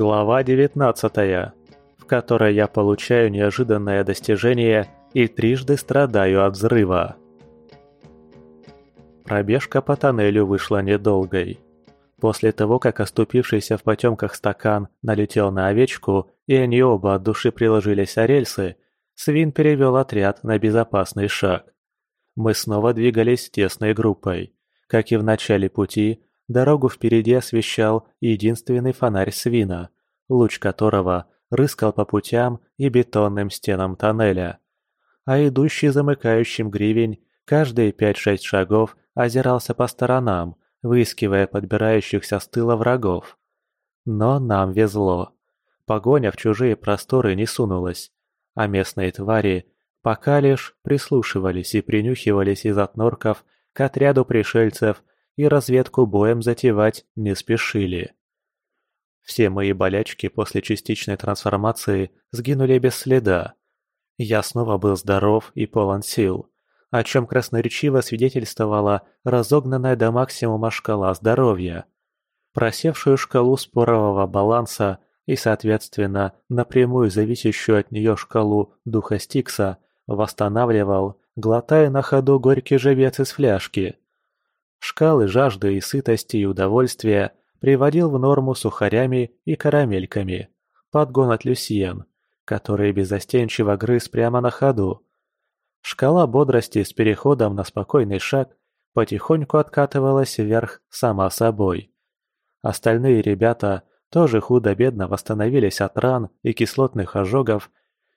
Глава 19, в которой я получаю неожиданное достижение и трижды страдаю от взрыва. Пробежка по тоннелю вышла недолгой. После того, как оступившийся в потемках стакан налетел на овечку, и они оба от души приложились о рельсы, Свин перевел отряд на безопасный шаг. Мы снова двигались тесной группой. Как и в начале пути, дорогу впереди освещал единственный фонарь Свина, луч которого рыскал по путям и бетонным стенам тоннеля. А идущий замыкающим гривень каждые пять-шесть шагов озирался по сторонам, выискивая подбирающихся с тыла врагов. Но нам везло. Погоня в чужие просторы не сунулась, а местные твари пока лишь прислушивались и принюхивались из отнорков к отряду пришельцев и разведку боем затевать не спешили. Все мои болячки после частичной трансформации сгинули без следа. Я снова был здоров и полон сил, о чем красноречиво свидетельствовала разогнанная до максимума шкала здоровья. Просевшую шкалу спорового баланса и, соответственно, напрямую зависящую от нее шкалу духа Стикса восстанавливал, глотая на ходу горький живец из фляжки. Шкалы жажды и сытости и удовольствия приводил в норму сухарями и карамельками. Подгон от Люсьен, который безостенчиво грыз прямо на ходу. Шкала бодрости с переходом на спокойный шаг потихоньку откатывалась вверх сама собой. Остальные ребята тоже худо-бедно восстановились от ран и кислотных ожогов,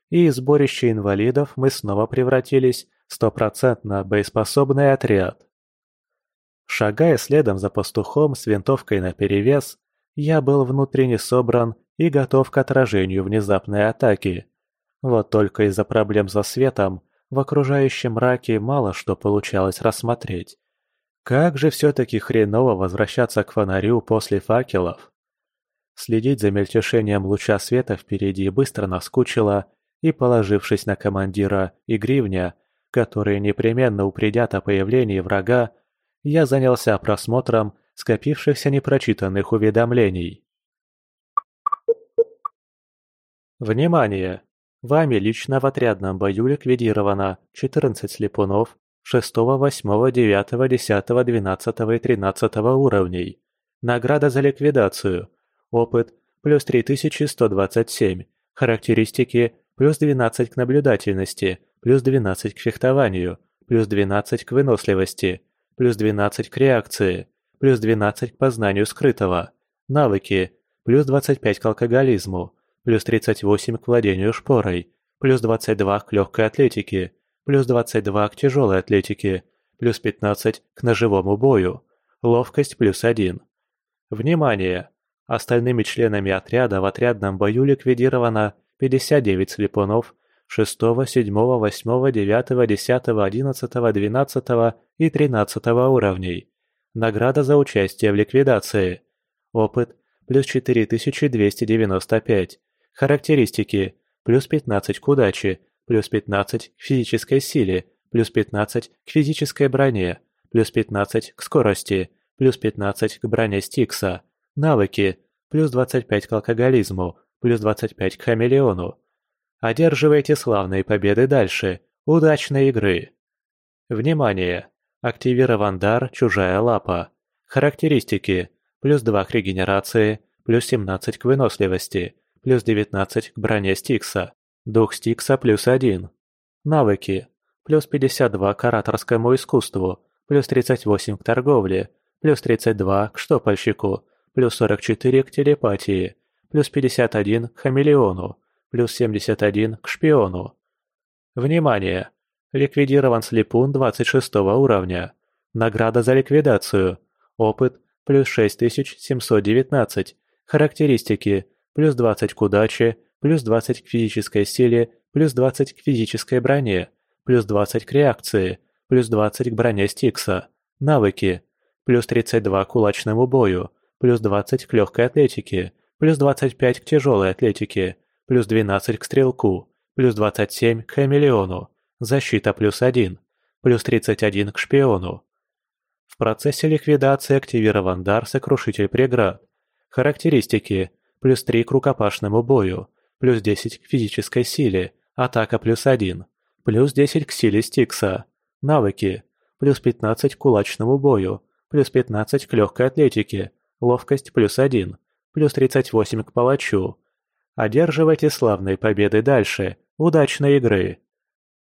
и из сборища инвалидов мы снова превратились в стопроцентно боеспособный отряд. Шагая следом за пастухом с винтовкой наперевес, я был внутренне собран и готов к отражению внезапной атаки. Вот только из-за проблем со светом в окружающем мраке мало что получалось рассмотреть. Как же все-таки хреново возвращаться к фонарю после факелов? Следить за мельтешением луча света впереди быстро наскучило, и, положившись на командира и гривня, которые непременно упредят о появлении врага, я занялся просмотром скопившихся непрочитанных уведомлений. Внимание! Вами лично в отрядном бою ликвидировано 14 слепунов 6, 8, 9, 10, 12 и 13 уровней. Награда за ликвидацию. Опыт плюс 3127. Характеристики плюс 12 к наблюдательности, плюс 12 к фехтованию, плюс 12 к выносливости, плюс 12 к реакции, плюс 12 к познанию скрытого. Навыки плюс 25 к алкоголизму, плюс 38 к владению шпорой, плюс 22 к легкой атлетике, плюс 22 к тяжелой атлетике, плюс 15 к ножевому бою, ловкость плюс 1. Внимание! Остальными членами отряда в отрядном бою ликвидировано 59 слепунов 6, 7, 8, 9, 10, 11, 12 и 13 уровней. Награда за участие в ликвидации. Опыт плюс 4295. Характеристики плюс 15 к удаче, плюс 15 к физической силе, плюс 15 к физической броне, плюс 15 к скорости, плюс 15 к броне Стикса. Навыки плюс 25 к алкоголизму, плюс 25 к хамелеону. Одерживайте славные победы дальше. Удачной игры! Внимание! Активирован дар «Чужая лапа». Характеристики. Плюс 2 к регенерации, плюс 17 к выносливости, плюс 19 к броне Стикса. Дух Стикса плюс 1. Навыки. Плюс 52 к ораторскому искусству, плюс 38 к торговле, плюс 32 к штопальщику, плюс 44 к телепатии, плюс 51 к хамелеону, плюс 71 к шпиону. Внимание! Ликвидирован слепун 26 уровня. Награда за ликвидацию. Опыт плюс 6719. Характеристики плюс 20 к удаче, плюс 20 к физической силе, плюс 20 к физической броне, плюс 20 к реакции, плюс 20 к броне Стикса. Навыки. Плюс 32 к кулачному бою, плюс 20 к легкой атлетике, плюс 25 к тяжелой атлетике, плюс 12 к стрелку, плюс 27 к хамелеону, защита плюс 1, плюс 31 к шпиону. В процессе ликвидации активирован дар «Сокрушитель преград». Характеристики плюс 3 к рукопашному бою, плюс 10 к физической силе, атака плюс 1, плюс 10 к силе Стикса, навыки, плюс 15 к кулачному бою, плюс 15 к легкой атлетике, ловкость плюс 1, плюс 38 к палачу. Одерживайте славные победы дальше, удачной игры!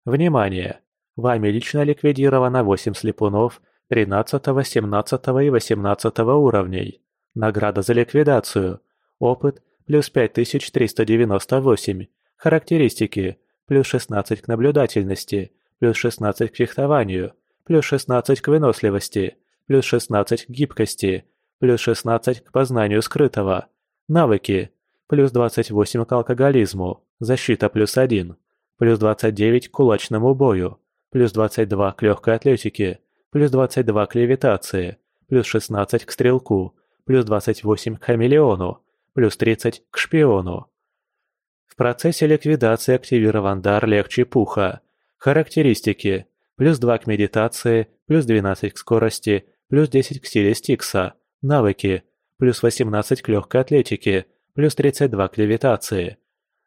Внимание! Вами лично ликвидировано 8 слепунов 13, 17 и 18 уровней. Награда за ликвидацию. Опыт плюс 5398. Характеристики плюс 16 к наблюдательности, плюс 16 к фехтованию, плюс 16 к выносливости, плюс 16 к гибкости, плюс 16 к познанию скрытого. Навыки. Плюс 28 к алкоголизму, защита плюс 1. Плюс 29 к кулачному бою, плюс 22 к легкой атлетике, плюс 22 к левитации, плюс 16 к стрелку, плюс 28 к хамелеону, плюс 30 к шпиону. В процессе ликвидации активирован дар легче пуха. Характеристики. Плюс 2 к медитации, плюс 12 к скорости, плюс 10 к силе Стикса. Навыки. Плюс 18 к легкой атлетике, плюс 32 к левитации.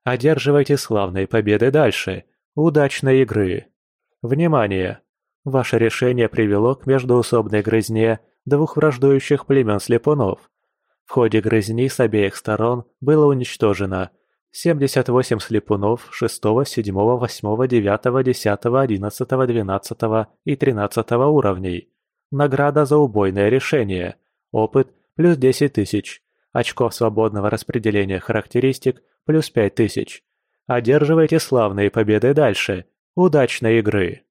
Одерживайте славные победы дальше. Удачной игры! Внимание! Ваше решение привело к междоусобной грызне двух враждующих племен слепунов. В ходе грызни с обеих сторон было уничтожено 78 слепунов 6, 7, 8, 9, 10, 11, 12 и 13 уровней. Награда за убойное решение. Опыт плюс 10 тысяч. Очков свободного распределения характеристик плюс 5 тысяч. Одерживайте славные победы дальше. Удачной игры!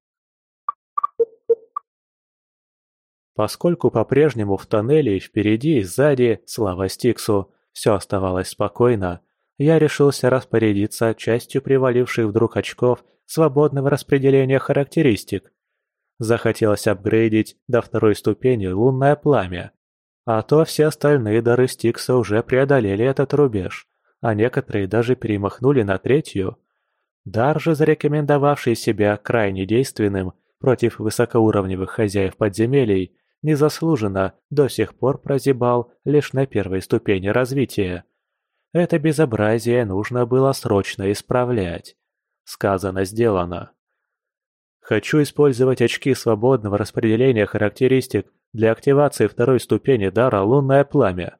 Поскольку по-прежнему в тоннеле и впереди и сзади, слава Стиксу, все оставалось спокойно, я решился распорядиться частью приваливших вдруг очков свободного распределения характеристик. Захотелось апгрейдить до второй ступени лунное пламя. А то все остальные дары Стикса уже преодолели этот рубеж, а некоторые даже перемахнули на третью. Дар же, зарекомендовавший себя крайне действенным против высокоуровневых хозяев подземелий, незаслуженно до сих пор прозябал лишь на первой ступени развития. Это безобразие нужно было срочно исправлять. Сказано, сделано. Хочу использовать очки свободного распределения характеристик для активации второй ступени дара «Лунное пламя».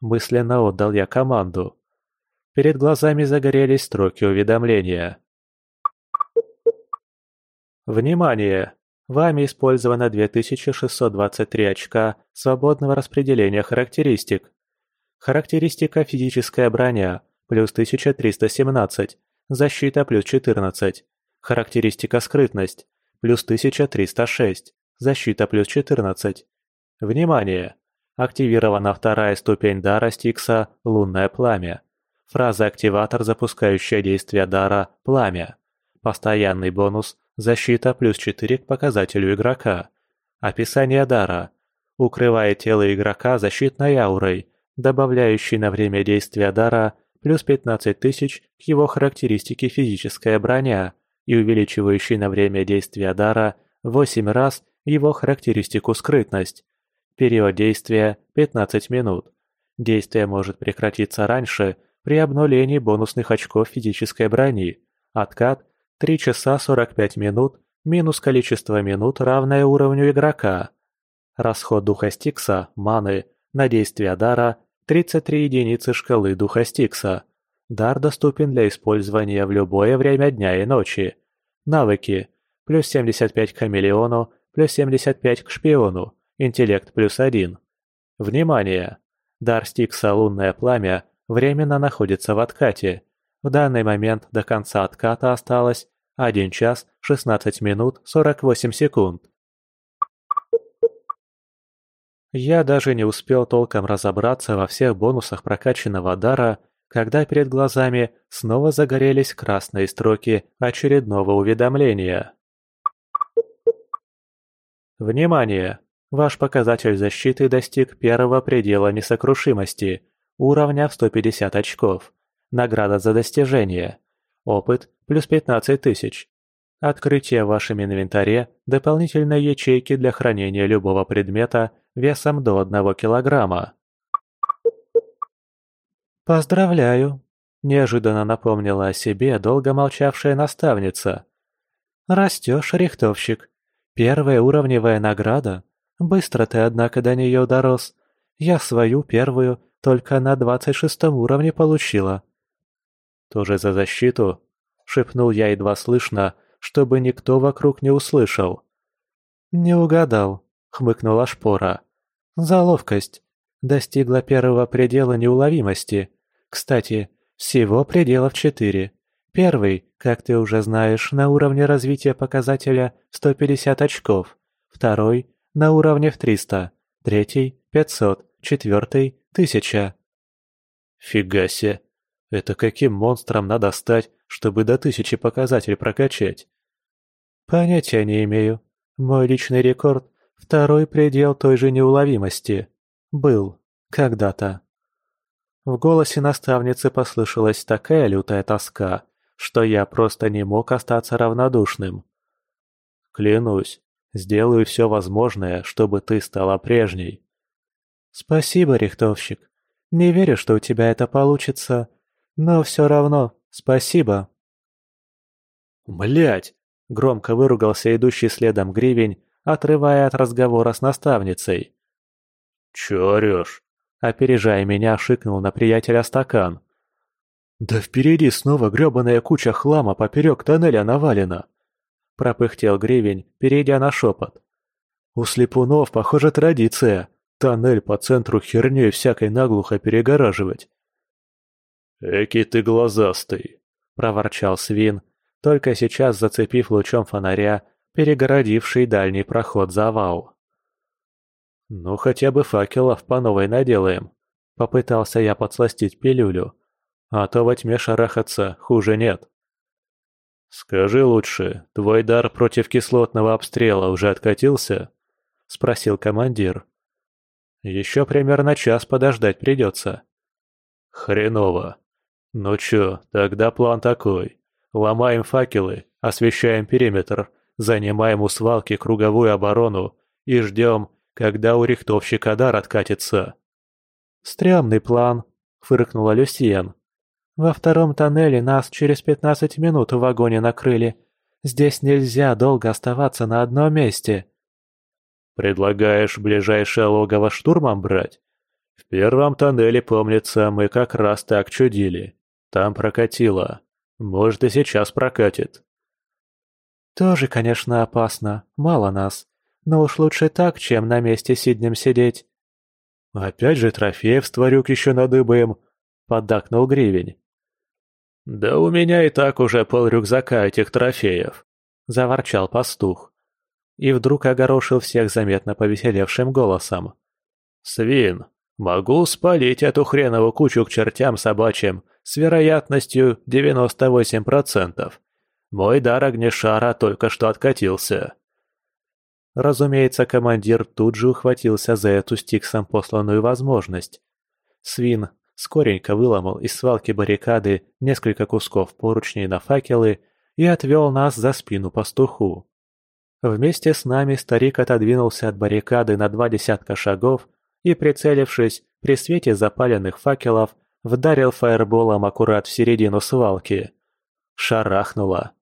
Мысленно отдал я команду. Перед глазами загорелись строки уведомления. Внимание! Вами использовано 2623 очка свободного распределения характеристик. Характеристика физическая броня плюс 1317, защита плюс 14. Характеристика скрытность плюс 1306, защита плюс 14. Внимание! Активирована вторая ступень дара Стикса «Лунное пламя». Фраза «Активатор», запускающая действие дара «Пламя». Постоянный бонус Защита плюс 4 к показателю игрока. Описание дара. Укрывает тело игрока защитной аурой, добавляющей на время действия дара плюс 15 тысяч к его характеристике физическая броня и увеличивающей на время действия дара 8 раз его характеристику скрытность. Период действия – 15 минут. Действие может прекратиться раньше при обнулении бонусных очков физической брони. Откат 3 часа 45 минут минус количество минут, равное уровню игрока. Расход духа Стикса, маны, на действие дара – 33 единицы шкалы духа Стикса. Дар доступен для использования в любое время дня и ночи. Навыки – плюс 75 к хамелеону, плюс 75 к шпиону, интеллект плюс 1. Внимание! Дар Стикса «Лунное пламя» временно находится в откате – в данный момент до конца отката осталось 1 час 16 минут 48 секунд. Я даже не успел толком разобраться во всех бонусах прокачанного дара, когда перед глазами снова загорелись красные строки очередного уведомления. Внимание! Ваш показатель защиты достиг первого предела несокрушимости, уровня в 150 очков. Награда за достижение. Опыт плюс 15 тысяч. Открытие в вашем инвентаре дополнительной ячейки для хранения любого предмета весом до 1 килограмма. «Поздравляю!» – неожиданно напомнила о себе долго молчавшая наставница. «Растешь, рихтовщик. Первая уровневая награда. Быстро ты, однако, до нее дорос. Я свою первую только на двадцать шестом уровне получила». «Тоже за защиту?» – шепнул я едва слышно, чтобы никто вокруг не услышал. «Не угадал», — хмыкнула шпора. «За ловкость. Достигла первого предела неуловимости. Кстати, всего пределов четыре. Первый, как ты уже знаешь, на уровне развития показателя 150 очков. Второй – на уровне в 300. Третий – 500. Четвертый – 1000. Фига себе. Это каким монстром надо стать, чтобы до тысячи показатель прокачать? Понятия не имею. Мой личный рекорд – второй предел той же неуловимости. Был. Когда-то. В голосе наставницы послышалась такая лютая тоска, что я просто не мог остаться равнодушным. «Клянусь, сделаю все возможное, чтобы ты стала прежней». «Спасибо, рихтовщик. Не верю, что у тебя это получится, но все равно спасибо». Блять! Громко выругался идущий следом гривень, отрывая от разговора с наставницей. «Чё орёшь?» Опережая меня, шикнул на приятеля стакан. «Да впереди снова грёбаная куча хлама поперёк тоннеля навалена!» Пропыхтел гривень, перейдя на шепот. «У слепунов, похоже, традиция. Тоннель по центру хернёй всякой наглухо перегораживать». «Эки ты глазастый!» — проворчал свин, только сейчас зацепив лучом фонаря перегородивший дальний проход завал. «Ну, хотя бы факелов по новой наделаем», — попытался я подсластить пилюлю. «А то во тьме шарахаться хуже нет». «Скажи лучше, твой дар против кислотного обстрела уже откатился?» — спросил командир. «Еще примерно час подождать придется». «Хреново. Ну чё, тогда план такой. Ломаем факелы, освещаем периметр, занимаем у свалки круговую оборону и ждем, когда у рихтовщика дар откатится. «Стрёмный план», — фыркнула Люсьен. «Во втором тоннеле нас через пятнадцать минут в вагоне накрыли. Здесь нельзя долго оставаться на одном месте». «Предлагаешь ближайшее логово штурмом брать? В первом тоннеле, помнится, мы как раз так чудили. Там прокатило. Может, и сейчас прокатит. Тоже, конечно, опасно. Мало нас. Но уж лучше так, чем на месте сиднем сидеть. Опять же трофеев с тварюк еще надыбаем, поддакнул Гривень. Да у меня и так уже пол рюкзака этих трофеев, заворчал пастух. И вдруг огорошил всех заметно повеселевшим голосом. «Свин, могу спалить эту хреновую кучу к чертям собачьим с вероятностью 98%. Мой дар огнешара только что откатился. Разумеется, командир тут же ухватился за эту стиксом посланную возможность. Свин скоренько выломал из свалки баррикады несколько кусков поручней на факелы и отвел нас за спину пастуху. Вместе с нами старик отодвинулся от баррикады на два десятка шагов и, прицелившись, при свете запаленных факелов, вдарил фаерболом аккурат в середину свалки. Шарахнуло.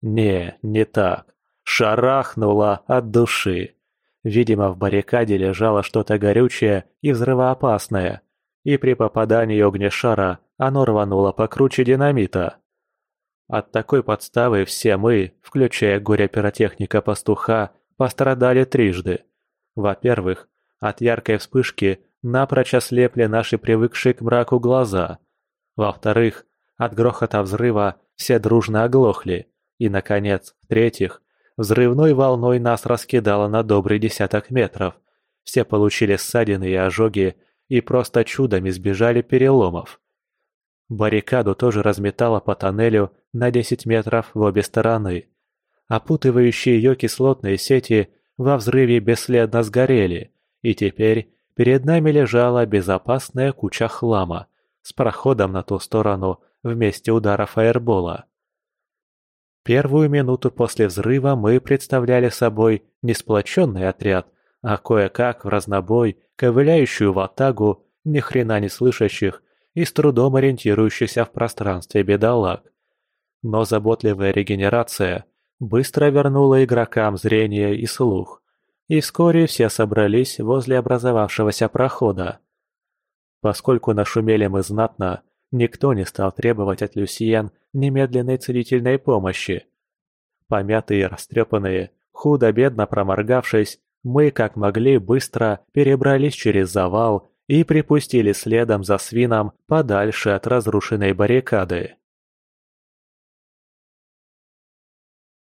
Не, не так. Шарахнуло от души. Видимо, в баррикаде лежало что-то горючее и взрывоопасное, и при попадании огнешара оно рвануло покруче динамита. От такой подставы все мы, включая горе-пиротехника-пастуха, пострадали трижды. Во-первых, от яркой вспышки напрочь ослепли наши привыкшие к мраку глаза. Во-вторых, от грохота взрыва все дружно оглохли. И, наконец, в-третьих, взрывной волной нас раскидало на добрый десяток метров. Все получили ссадины и ожоги и просто чудом избежали переломов. Баррикаду тоже разметало по тоннелю на 10 метров в обе стороны. Опутывающие ее кислотные сети во взрыве бесследно сгорели, и теперь Перед нами лежала безопасная куча хлама с проходом на ту сторону в удара фаербола. Первую минуту после взрыва мы представляли собой не сплоченный отряд, а кое-как в разнобой ковыляющую в атагу ни хрена не слышащих, и с трудом ориентирующихся в пространстве бедолаг. Но заботливая регенерация быстро вернула игрокам зрение и слух, и вскоре все собрались возле образовавшегося прохода. Поскольку нашумели мы знатно, никто не стал требовать от Люсьен немедленной целительной помощи. Помятые и растрепанные, худо-бедно проморгавшись, мы, как могли, быстро перебрались через завал и припустили следом за свином подальше от разрушенной баррикады.